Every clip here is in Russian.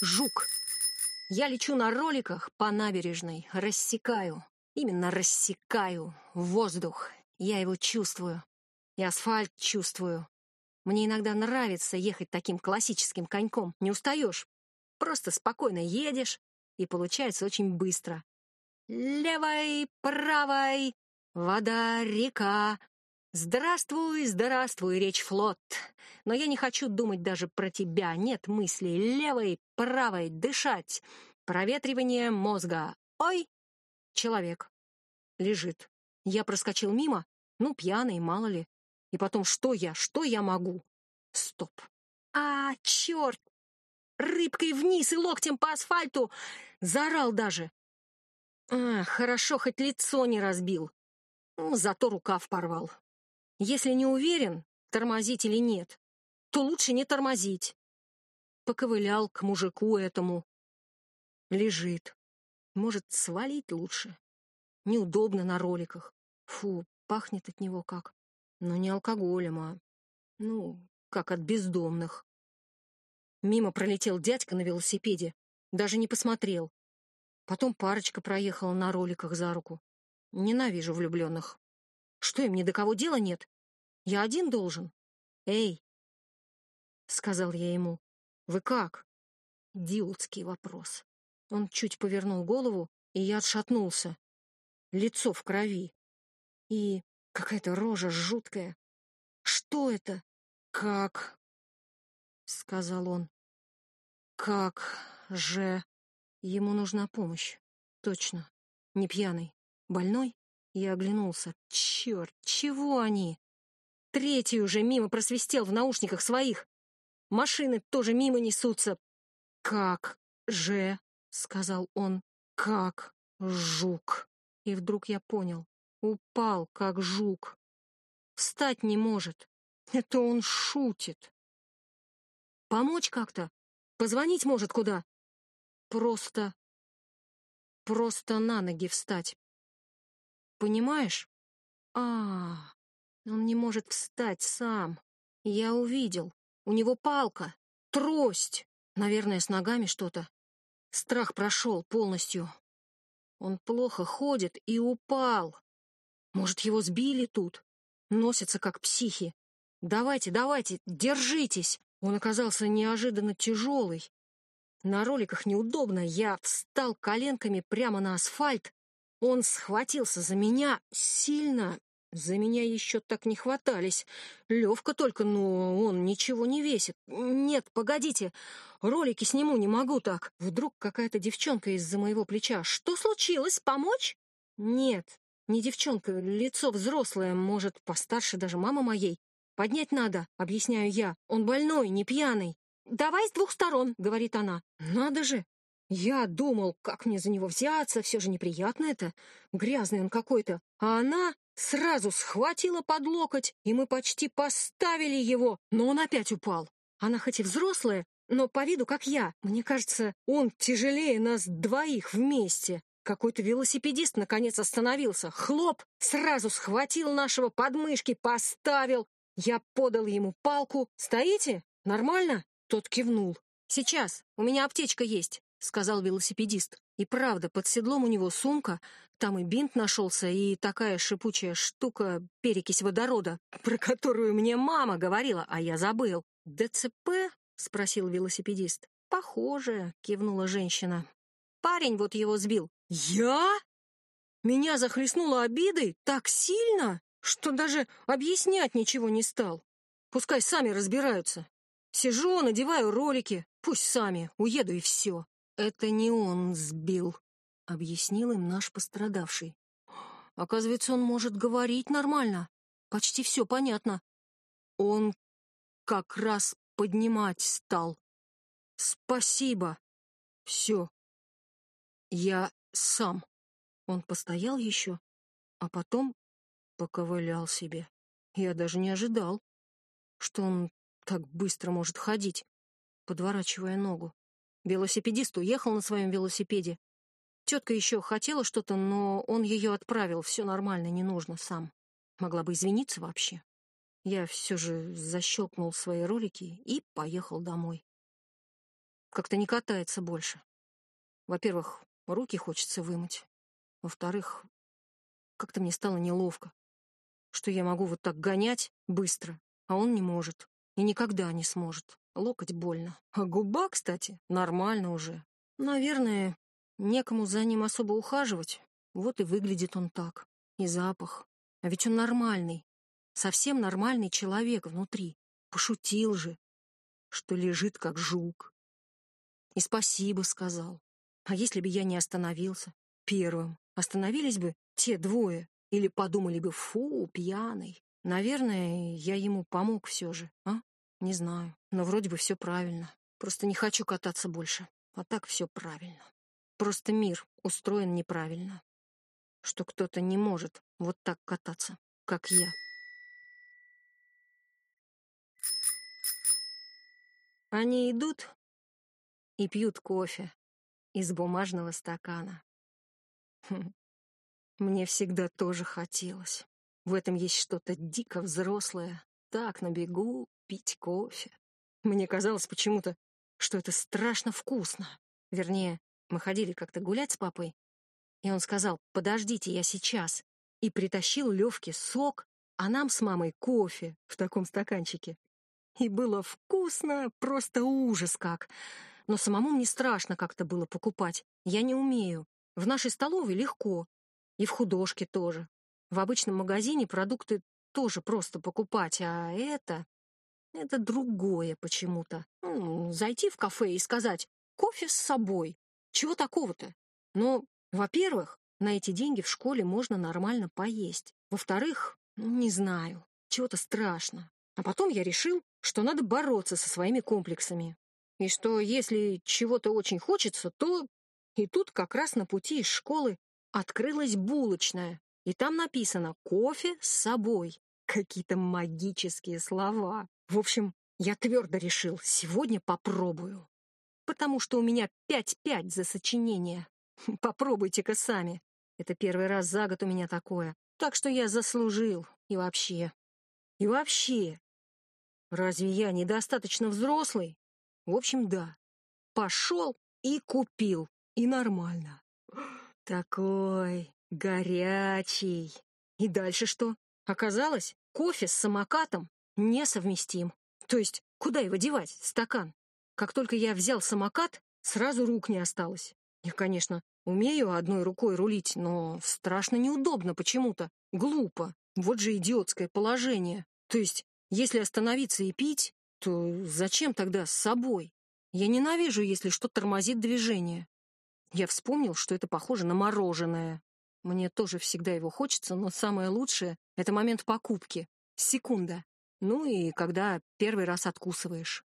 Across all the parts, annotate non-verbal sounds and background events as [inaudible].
жук. Я лечу на роликах по набережной, рассекаю, именно рассекаю воздух. Я его чувствую. И асфальт чувствую. Мне иногда нравится ехать таким классическим коньком. Не устаешь. Просто спокойно едешь, и получается очень быстро. Левой, правой, вода, река. Здравствуй, здравствуй, речь флот. Но я не хочу думать даже про тебя. Нет мыслей. Левой, правой, дышать. Проветривание мозга. Ой, человек. Лежит. Я проскочил мимо. Ну, пьяный, мало ли. И потом, что я, что я могу? Стоп. А, черт! Рыбкой вниз и локтем по асфальту! Заорал даже. А, хорошо, хоть лицо не разбил. Ну, зато рукав порвал. Если не уверен, тормозить или нет, то лучше не тормозить. Поковылял к мужику этому. Лежит. Может, свалить лучше. Неудобно на роликах. Фу, пахнет от него как. Но не алкоголем, а... Ну, как от бездомных. Мимо пролетел дядька на велосипеде. Даже не посмотрел. Потом парочка проехала на роликах за руку. Ненавижу влюбленных. Что, им ни до кого дела нет? Я один должен? Эй! Сказал я ему. Вы как? Идиотский вопрос. Он чуть повернул голову, и я отшатнулся. Лицо в крови. И Какая-то рожа жуткая. Что это? Как? Сказал он. Как же? Ему нужна помощь. Точно. Не пьяный. Больной? Я оглянулся. Черт, чего они? Третий уже мимо просвистел в наушниках своих. Машины тоже мимо несутся. Как же? Сказал он. Как жук. И вдруг я понял. Упал, как жук. Встать не может. Это он шутит. Помочь как-то? Позвонить может куда? Просто... Просто на ноги встать. Понимаешь? А, он не может встать сам. Я увидел. У него палка, трость. Наверное, с ногами что-то. Страх прошел полностью. Он плохо ходит и упал. Может, его сбили тут? Носится как психи. Давайте, давайте, держитесь. Он оказался неожиданно тяжелый. На роликах неудобно. Я встал коленками прямо на асфальт. Он схватился за меня сильно. За меня еще так не хватались. Левка только, но он ничего не весит. Нет, погодите, ролики сниму не могу так. Вдруг какая-то девчонка из-за моего плеча. Что случилось? Помочь? Нет, не девчонка, лицо взрослое, может, постарше даже мама моей. Поднять надо, объясняю я. Он больной, не пьяный. Давай с двух сторон, говорит она. Надо же. Я думал, как мне за него взяться, все же неприятно это. Грязный он какой-то. А она сразу схватила под локоть, и мы почти поставили его, но он опять упал. Она хоть и взрослая, но по виду как я. Мне кажется, он тяжелее нас двоих вместе. Какой-то велосипедист наконец остановился. Хлоп! Сразу схватил нашего подмышки, поставил. Я подал ему палку. «Стоите? Нормально?» Тот кивнул. «Сейчас, у меня аптечка есть», — сказал велосипедист. И правда, под седлом у него сумка, там и бинт нашелся, и такая шипучая штука, перекись водорода, [laughs] про которую мне мама говорила, а я забыл. «ДЦП?» — спросил велосипедист. «Похоже», — кивнула женщина. «Парень вот его сбил, «Я?» Меня захлестнуло обидой так сильно, что даже объяснять ничего не стал. Пускай сами разбираются. Сижу, надеваю ролики, пусть сами, уеду и все. Это не он сбил, — объяснил им наш пострадавший. Оказывается, он может говорить нормально. Почти все понятно. Он как раз поднимать стал. Спасибо. Все. Я сам. Он постоял еще, а потом поковылял себе. Я даже не ожидал, что он так быстро может ходить, подворачивая ногу. Велосипедист уехал на своем велосипеде. Тетка еще хотела что-то, но он ее отправил. Все нормально, не нужно сам. Могла бы извиниться вообще. Я все же защелкнул свои ролики и поехал домой. как-то не катается больше. Во-первых, руки хочется вымыть. Во-вторых, как-то мне стало неловко, что я могу вот так гонять быстро, а он не может. И никогда не сможет. Локоть больно. А губа, кстати, нормально уже. Наверное, некому за ним особо ухаживать. Вот и выглядит он так. И запах. А ведь он нормальный. Совсем нормальный человек внутри. Пошутил же, что лежит как жук. И спасибо сказал. А если бы я не остановился первым, остановились бы те двое или подумали бы, фу, пьяный. Наверное, я ему помог все же, а? Не знаю, но вроде бы все правильно. Просто не хочу кататься больше. А так все правильно. Просто мир устроен неправильно. Что кто-то не может вот так кататься, как я. Они идут и пьют кофе из бумажного стакана. Хм. Мне всегда тоже хотелось. В этом есть что-то дико взрослое. Так, на бегу, пить кофе. Мне казалось почему-то, что это страшно вкусно. Вернее, мы ходили как-то гулять с папой, и он сказал, подождите, я сейчас. И притащил Левке сок, а нам с мамой кофе в таком стаканчике. И было вкусно, просто ужас как. Но самому мне страшно как-то было покупать. Я не умею. В нашей столовой легко. И в художке тоже. В обычном магазине продукты тоже просто покупать, а это... Это другое почему-то. Ну, зайти в кафе и сказать «кофе с собой». Чего такого-то? Но, во-первых, на эти деньги в школе можно нормально поесть. Во-вторых, ну, не знаю, чего-то страшно. А потом я решил, что надо бороться со своими комплексами. И что если чего-то очень хочется, то... И тут как раз на пути из школы открылась булочная, и там написано «кофе с собой». Какие-то магические слова. В общем, я твердо решил, сегодня попробую. Потому что у меня пять-пять за сочинение. [laughs] Попробуйте-ка сами. Это первый раз за год у меня такое. Так что я заслужил. И вообще. И вообще. Разве я недостаточно взрослый? В общем, да. Пошел и купил. И нормально. [gasps] Такой горячий. И дальше что? Оказалось, кофе с самокатом несовместим. То есть, куда его девать, стакан? Как только я взял самокат, сразу рук не осталось. Я, конечно, умею одной рукой рулить, но страшно неудобно почему-то. Глупо. Вот же идиотское положение. То есть, если остановиться и пить, то зачем тогда с собой? Я ненавижу, если что тормозит движение. Я вспомнил, что это похоже на мороженое. Мне тоже всегда его хочется, но самое лучшее — это момент покупки. Секунда. Ну и когда первый раз откусываешь.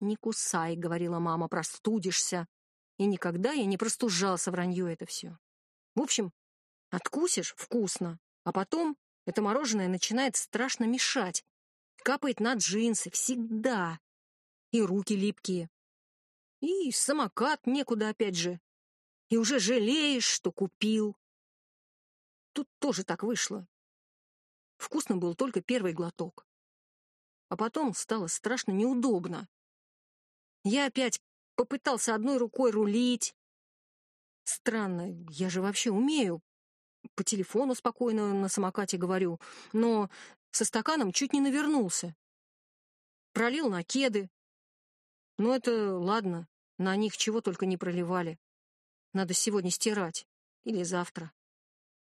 «Не кусай», — говорила мама, — «простудишься». И никогда я не простужался, вранье это все. В общем, откусишь — вкусно, а потом это мороженое начинает страшно мешать, Капает на джинсы, всегда. И руки липкие. И самокат некуда опять же. И уже жалеешь, что купил. Тут тоже так вышло. Вкусно был только первый глоток. А потом стало страшно неудобно. Я опять попытался одной рукой рулить. Странно, я же вообще умею. По телефону спокойно на самокате говорю. Но со стаканом чуть не навернулся. Пролил на кеды. Но это ладно, на них чего только не проливали. Надо сегодня стирать. Или завтра.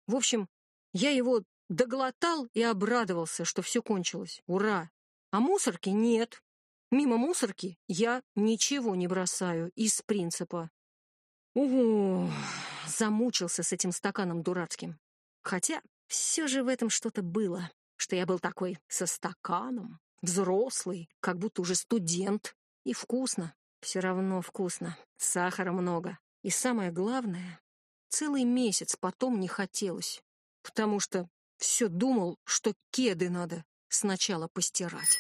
В общем, я его доглотал и обрадовался, что все кончилось. Ура! А мусорки нет. Мимо мусорки я ничего не бросаю из принципа. Угу, замучился с этим стаканом дурацким. Хотя все же в этом что-то было что я был такой со стаканом, взрослый, как будто уже студент. И вкусно, все равно вкусно, сахара много. И самое главное, целый месяц потом не хотелось, потому что все думал, что кеды надо сначала постирать.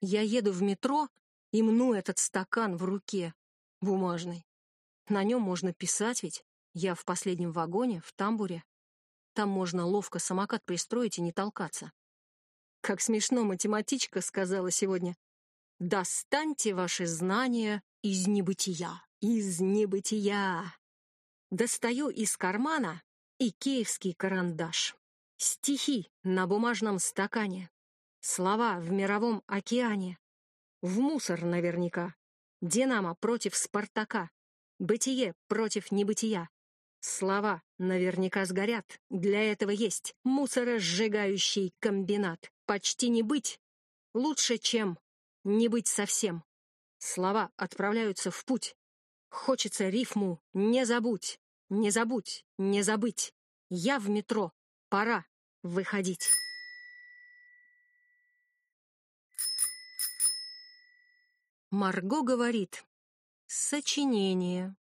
Я еду в метро и мну этот стакан в руке, бумажный. На нем можно писать ведь. Я в последнем вагоне, в тамбуре. Там можно ловко самокат пристроить и не толкаться. Как смешно математичка сказала сегодня. «Достаньте ваши знания из небытия, из небытия». Достаю из кармана икеевский карандаш. Стихи на бумажном стакане. Слова в мировом океане. В мусор наверняка. Динамо против Спартака. Бытие против небытия. Слова наверняка сгорят. Для этого есть мусоросжигающий комбинат. Почти не быть лучше, чем не быть совсем. Слова отправляются в путь. Хочется рифму «не забудь», «не забудь», «не забыть». Я в метро. Пора выходить. Марго говорит. Сочинение.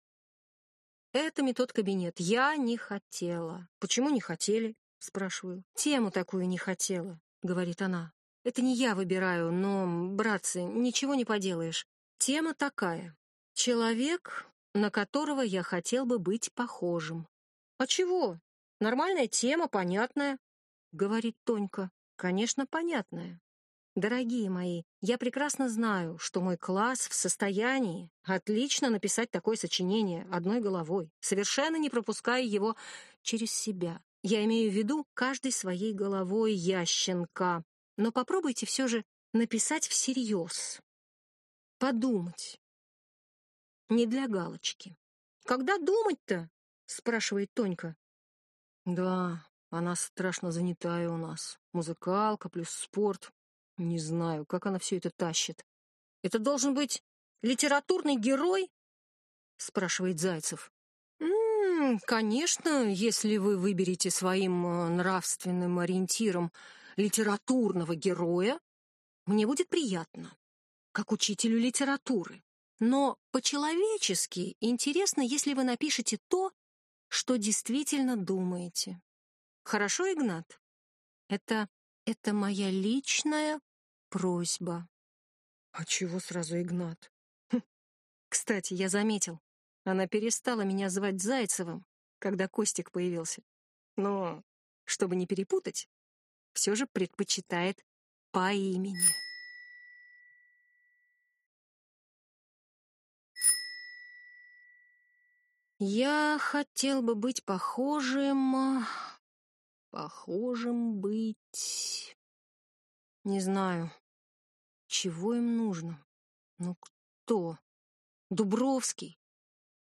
Это метод кабинет. Я не хотела. Почему не хотели? Спрашиваю. Тему такую не хотела, говорит она. Это не я выбираю, но, братцы, ничего не поделаешь. Тема такая. Человек, на которого я хотел бы быть похожим. А чего? Нормальная тема, понятная, говорит Тонька. Конечно, понятная. Дорогие мои, я прекрасно знаю, что мой класс в состоянии отлично написать такое сочинение одной головой, совершенно не пропуская его через себя. Я имею в виду каждой своей головой ященка. Но попробуйте все же написать всерьез. Подумать. Не для галочки. «Когда думать-то?» — спрашивает Тонька. «Да, она страшно занятая у нас. Музыкалка плюс спорт. Не знаю, как она все это тащит. Это должен быть литературный герой? Спрашивает Зайцев. «М -м, конечно, если вы выберете своим э, нравственным ориентиром литературного героя, мне будет приятно, как учителю литературы. Но по-человечески интересно, если вы напишете то, что действительно думаете. Хорошо, Игнат? Это, это моя личная просьба. А чего сразу Игнат? Хм. Кстати, я заметил, она перестала меня звать Зайцевым, когда Костик появился. Но, чтобы не перепутать, все же предпочитает по имени. Я хотел бы быть похожим... Похожим быть... Не знаю. Чего им нужно? Ну кто? Дубровский?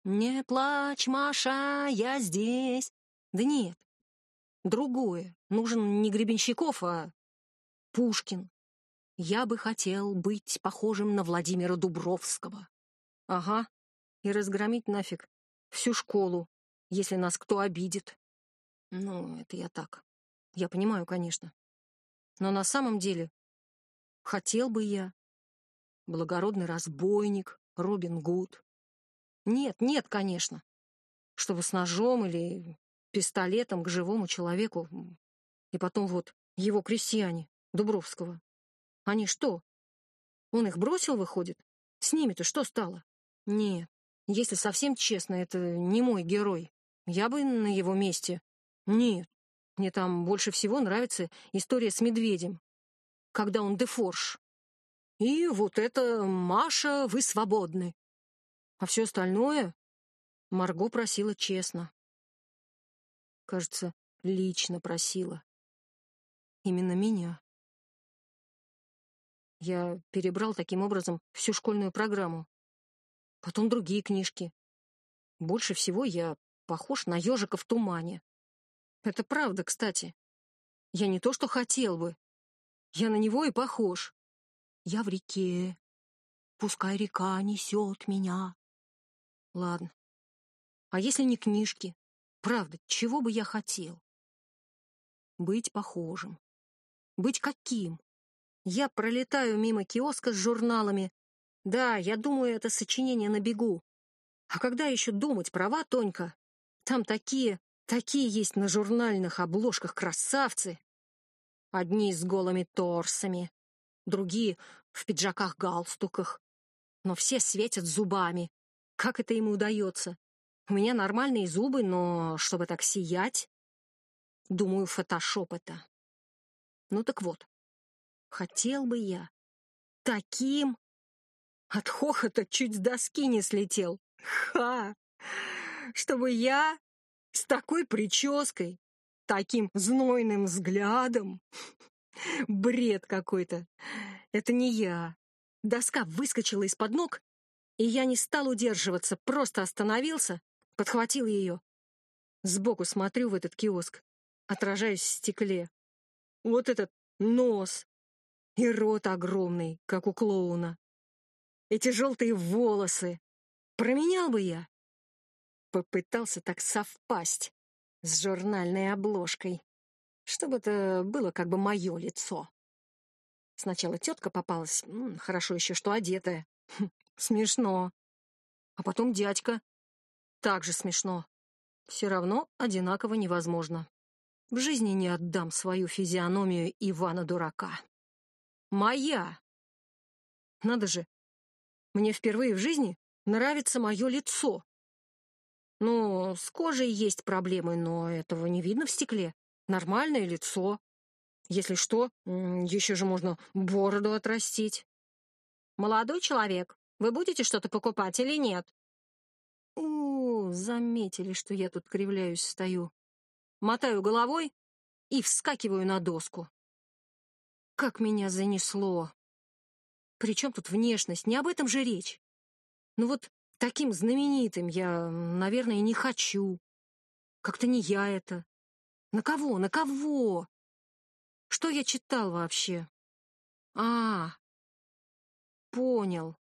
Не плачь, Маша, я здесь. Да нет. Другое. Нужен не Гребенщиков, а Пушкин. Я бы хотел быть похожим на Владимира Дубровского. Ага. И разгромить нафиг всю школу, если нас кто обидит. Ну, это я так. Я понимаю, конечно. Но на самом деле Хотел бы я. Благородный разбойник, Робин Гуд. Нет, нет, конечно. Чтобы с ножом или пистолетом к живому человеку. И потом вот его крестьяне, Дубровского. Они что? Он их бросил, выходит? С ними-то что стало? Нет, если совсем честно, это не мой герой. Я бы на его месте... Нет, мне там больше всего нравится история с медведем когда он дефорж. И вот это «Маша, вы свободны». А все остальное Марго просила честно. Кажется, лично просила. Именно меня. Я перебрал таким образом всю школьную программу. Потом другие книжки. Больше всего я похож на ежика в тумане. Это правда, кстати. Я не то, что хотел бы, я на него и похож. Я в реке. Пускай река несет меня. Ладно. А если не книжки? Правда, чего бы я хотел? Быть похожим. Быть каким? Я пролетаю мимо киоска с журналами. Да, я думаю, это сочинение на бегу. А когда еще думать, права, Тонька? Там такие, такие есть на журнальных обложках красавцы. Одни с голыми торсами, другие в пиджаках-галстуках. Но все светят зубами. Как это ему удается? У меня нормальные зубы, но чтобы так сиять... Думаю, фотошоп это. Ну так вот. Хотел бы я. Таким? От хохота чуть с доски не слетел. Ха! Чтобы я с такой прической, таким знойным взглядом. Бред какой-то. Это не я. Доска выскочила из-под ног, и я не стал удерживаться, просто остановился, подхватил ее. Сбоку смотрю в этот киоск, отражаюсь в стекле. Вот этот нос и рот огромный, как у клоуна. Эти желтые волосы. Променял бы я. Попытался так совпасть с журнальной обложкой, чтобы это было как бы мое лицо. Сначала тетка попалась, хорошо еще, что одетая. Хм, смешно. А потом дядька. Также смешно. Все равно одинаково невозможно. В жизни не отдам свою физиономию Ивана-дурака. Моя! Надо же, мне впервые в жизни нравится мое лицо. Ну, с кожей есть проблемы, но этого не видно в стекле. Нормальное лицо. Если что, еще же можно бороду отрастить. «Молодой человек, вы будете что-то покупать или нет?» О, заметили, что я тут кривляюсь стою. Мотаю головой и вскакиваю на доску. Как меня занесло. Причем тут внешность? Не об этом же речь. Ну вот таким знаменитым я, наверное, не хочу. Как-то не я это. На кого? На кого? Что я читал вообще? А, понял.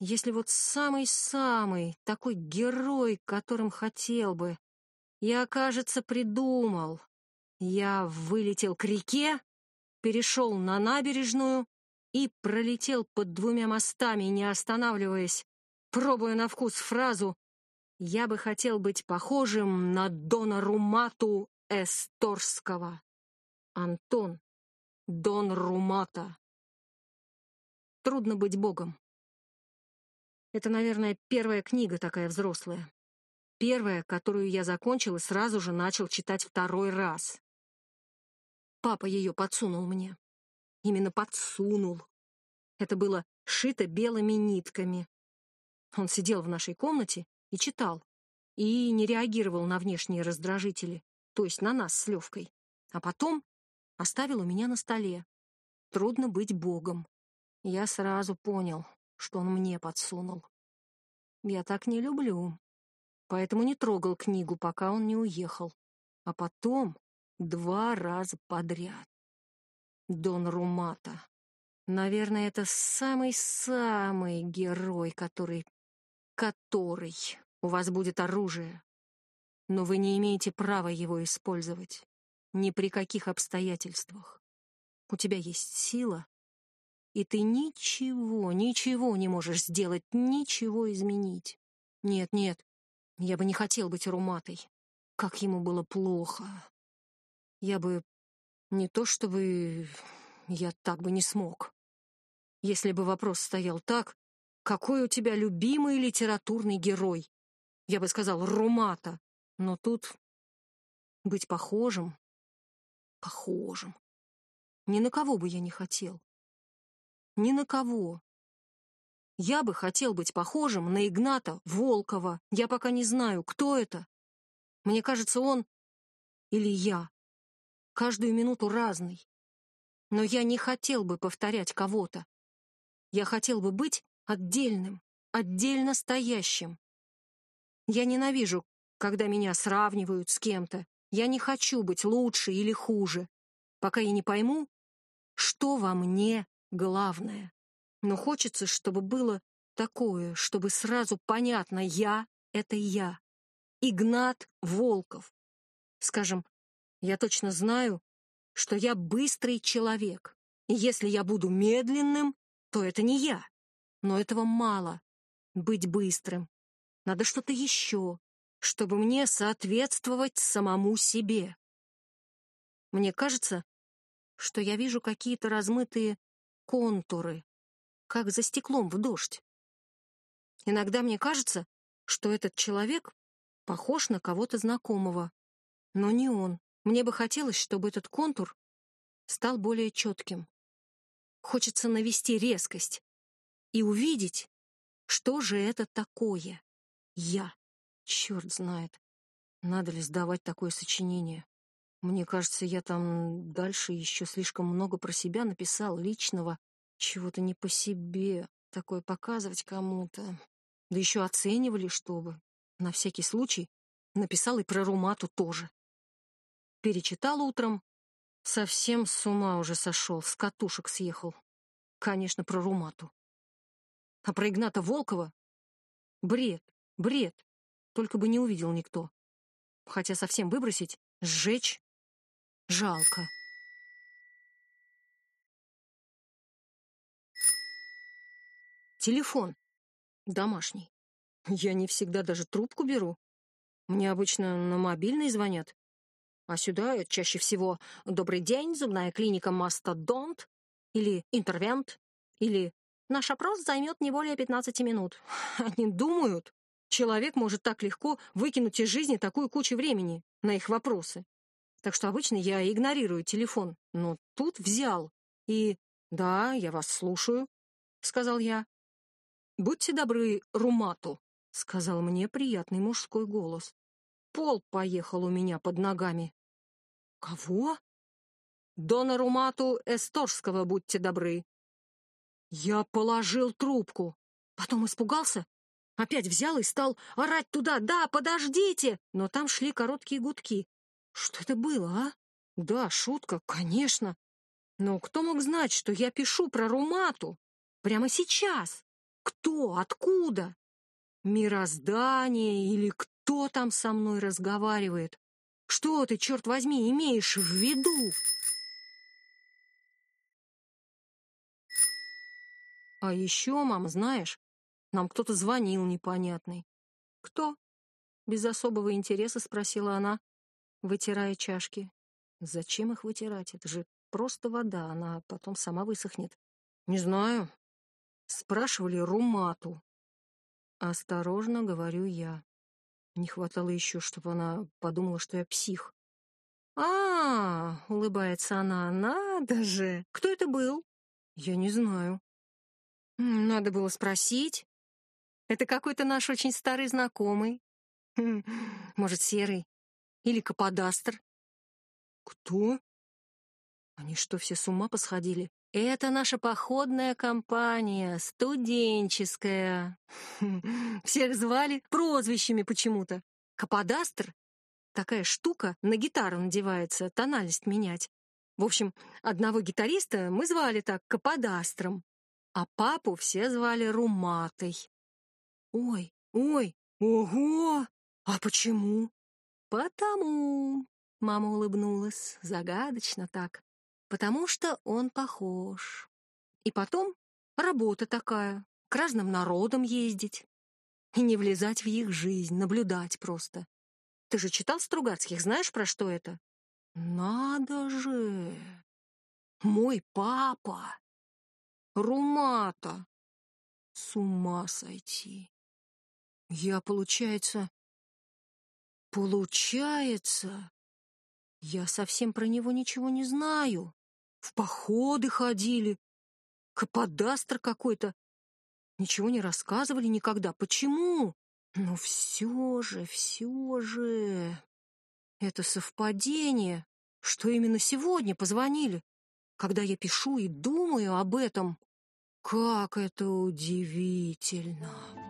Если вот самый-самый такой герой, которым хотел бы, я, кажется, придумал. Я вылетел к реке, перешел на набережную и пролетел под двумя мостами, не останавливаясь, пробуя на вкус фразу «Я бы хотел быть похожим на Дона Румату Эсторского». Антон, Дон Румата. Трудно быть богом. Это, наверное, первая книга такая взрослая. Первая, которую я закончил и сразу же начал читать второй раз. Папа ее подсунул мне. Именно подсунул. Это было шито белыми нитками. Он сидел в нашей комнате и читал, и не реагировал на внешние раздражители, то есть на нас с Левкой. А потом оставил у меня на столе. Трудно быть богом. Я сразу понял, что он мне подсунул. Я так не люблю, поэтому не трогал книгу, пока он не уехал. А потом Два раза подряд. Дон Румата. Наверное, это самый-самый герой, который... Который... У вас будет оружие. Но вы не имеете права его использовать. Ни при каких обстоятельствах. У тебя есть сила, и ты ничего, ничего не можешь сделать, ничего изменить. Нет, нет, я бы не хотел быть Руматой. Как ему было плохо. Я бы... Не то чтобы... Я так бы не смог. Если бы вопрос стоял так, какой у тебя любимый литературный герой? Я бы сказал, Румата. Но тут быть похожим... Похожим. Ни на кого бы я не хотел. Ни на кого. Я бы хотел быть похожим на Игната Волкова. Я пока не знаю, кто это. Мне кажется, он или я каждую минуту разный. Но я не хотел бы повторять кого-то. Я хотел бы быть отдельным, отдельно стоящим. Я ненавижу, когда меня сравнивают с кем-то. Я не хочу быть лучше или хуже, пока я не пойму, что во мне главное. Но хочется, чтобы было такое, чтобы сразу понятно, я — это я. Игнат Волков. Скажем, я точно знаю, что я быстрый человек. И если я буду медленным, то это не я. Но этого мало. Быть быстрым. Надо что-то еще, чтобы мне соответствовать самому себе. Мне кажется, что я вижу какие-то размытые контуры, как за стеклом в дождь. Иногда мне кажется, что этот человек похож на кого-то знакомого, но не он. Мне бы хотелось, чтобы этот контур стал более четким. Хочется навести резкость и увидеть, что же это такое. Я. Черт знает, надо ли сдавать такое сочинение. Мне кажется, я там дальше еще слишком много про себя написал, личного, чего-то не по себе, такое показывать кому-то. Да еще оценивали, чтобы. На всякий случай написал и про Румату тоже. Перечитал утром, совсем с ума уже сошел, с катушек съехал. Конечно, про Румату. А про Игната Волкова? Бред, бред. Только бы не увидел никто. Хотя совсем выбросить, сжечь жалко. Телефон. Домашний. Я не всегда даже трубку беру. Мне обычно на мобильный звонят. А сюда чаще всего «Добрый день, зубная клиника Мастодонт» или «Интервент» или «Наш опрос займет не более 15 минут». Они думают, человек может так легко выкинуть из жизни такую кучу времени на их вопросы. Так что обычно я игнорирую телефон, но тут взял. И «Да, я вас слушаю», — сказал я. «Будьте добры, Румату», — сказал мне приятный мужской голос. Пол поехал у меня под ногами. «Кого?» «Дона Румату Эсторского, будьте добры». Я положил трубку, потом испугался, опять взял и стал орать туда «Да, подождите!» Но там шли короткие гудки. Что это было, а? Да, шутка, конечно. Но кто мог знать, что я пишу про Румату? Прямо сейчас? Кто? Откуда? Мироздание или кто там со мной разговаривает? Что ты, черт возьми, имеешь в виду? А еще, мам, знаешь, нам кто-то звонил непонятный. Кто? Без особого интереса спросила она, вытирая чашки. Зачем их вытирать? Это же просто вода, она потом сама высохнет. Не знаю, Спрашивали Румату. Осторожно, говорю я. Не хватало еще, чтобы она подумала, что я псих. А, улыбается она, надо же. Кто это был? Я не знаю. Надо было спросить. Это какой-то наш очень старый знакомый. Хм, может, серый или каподастр. Кто? Они что, все с ума посходили? Это наша походная компания, студенческая. [laughs] Всех звали прозвищами почему-то. Каподастр — такая штука, на гитару надевается, тональность менять. В общем, одного гитариста мы звали так Каподастром, а папу все звали Руматой. Ой, ой, ого! А почему? Потому, мама улыбнулась, загадочно так потому что он похож. И потом работа такая, к разным народам ездить. И не влезать в их жизнь, наблюдать просто. Ты же читал Стругацких, знаешь, про что это? Надо же! Мой папа! Румата! С ума сойти! Я, получается... Получается... Я совсем про него ничего не знаю. В походы ходили. Каподастр какой-то. Ничего не рассказывали никогда. Почему? Но все же, все же... Это совпадение, что именно сегодня позвонили, когда я пишу и думаю об этом. Как это удивительно!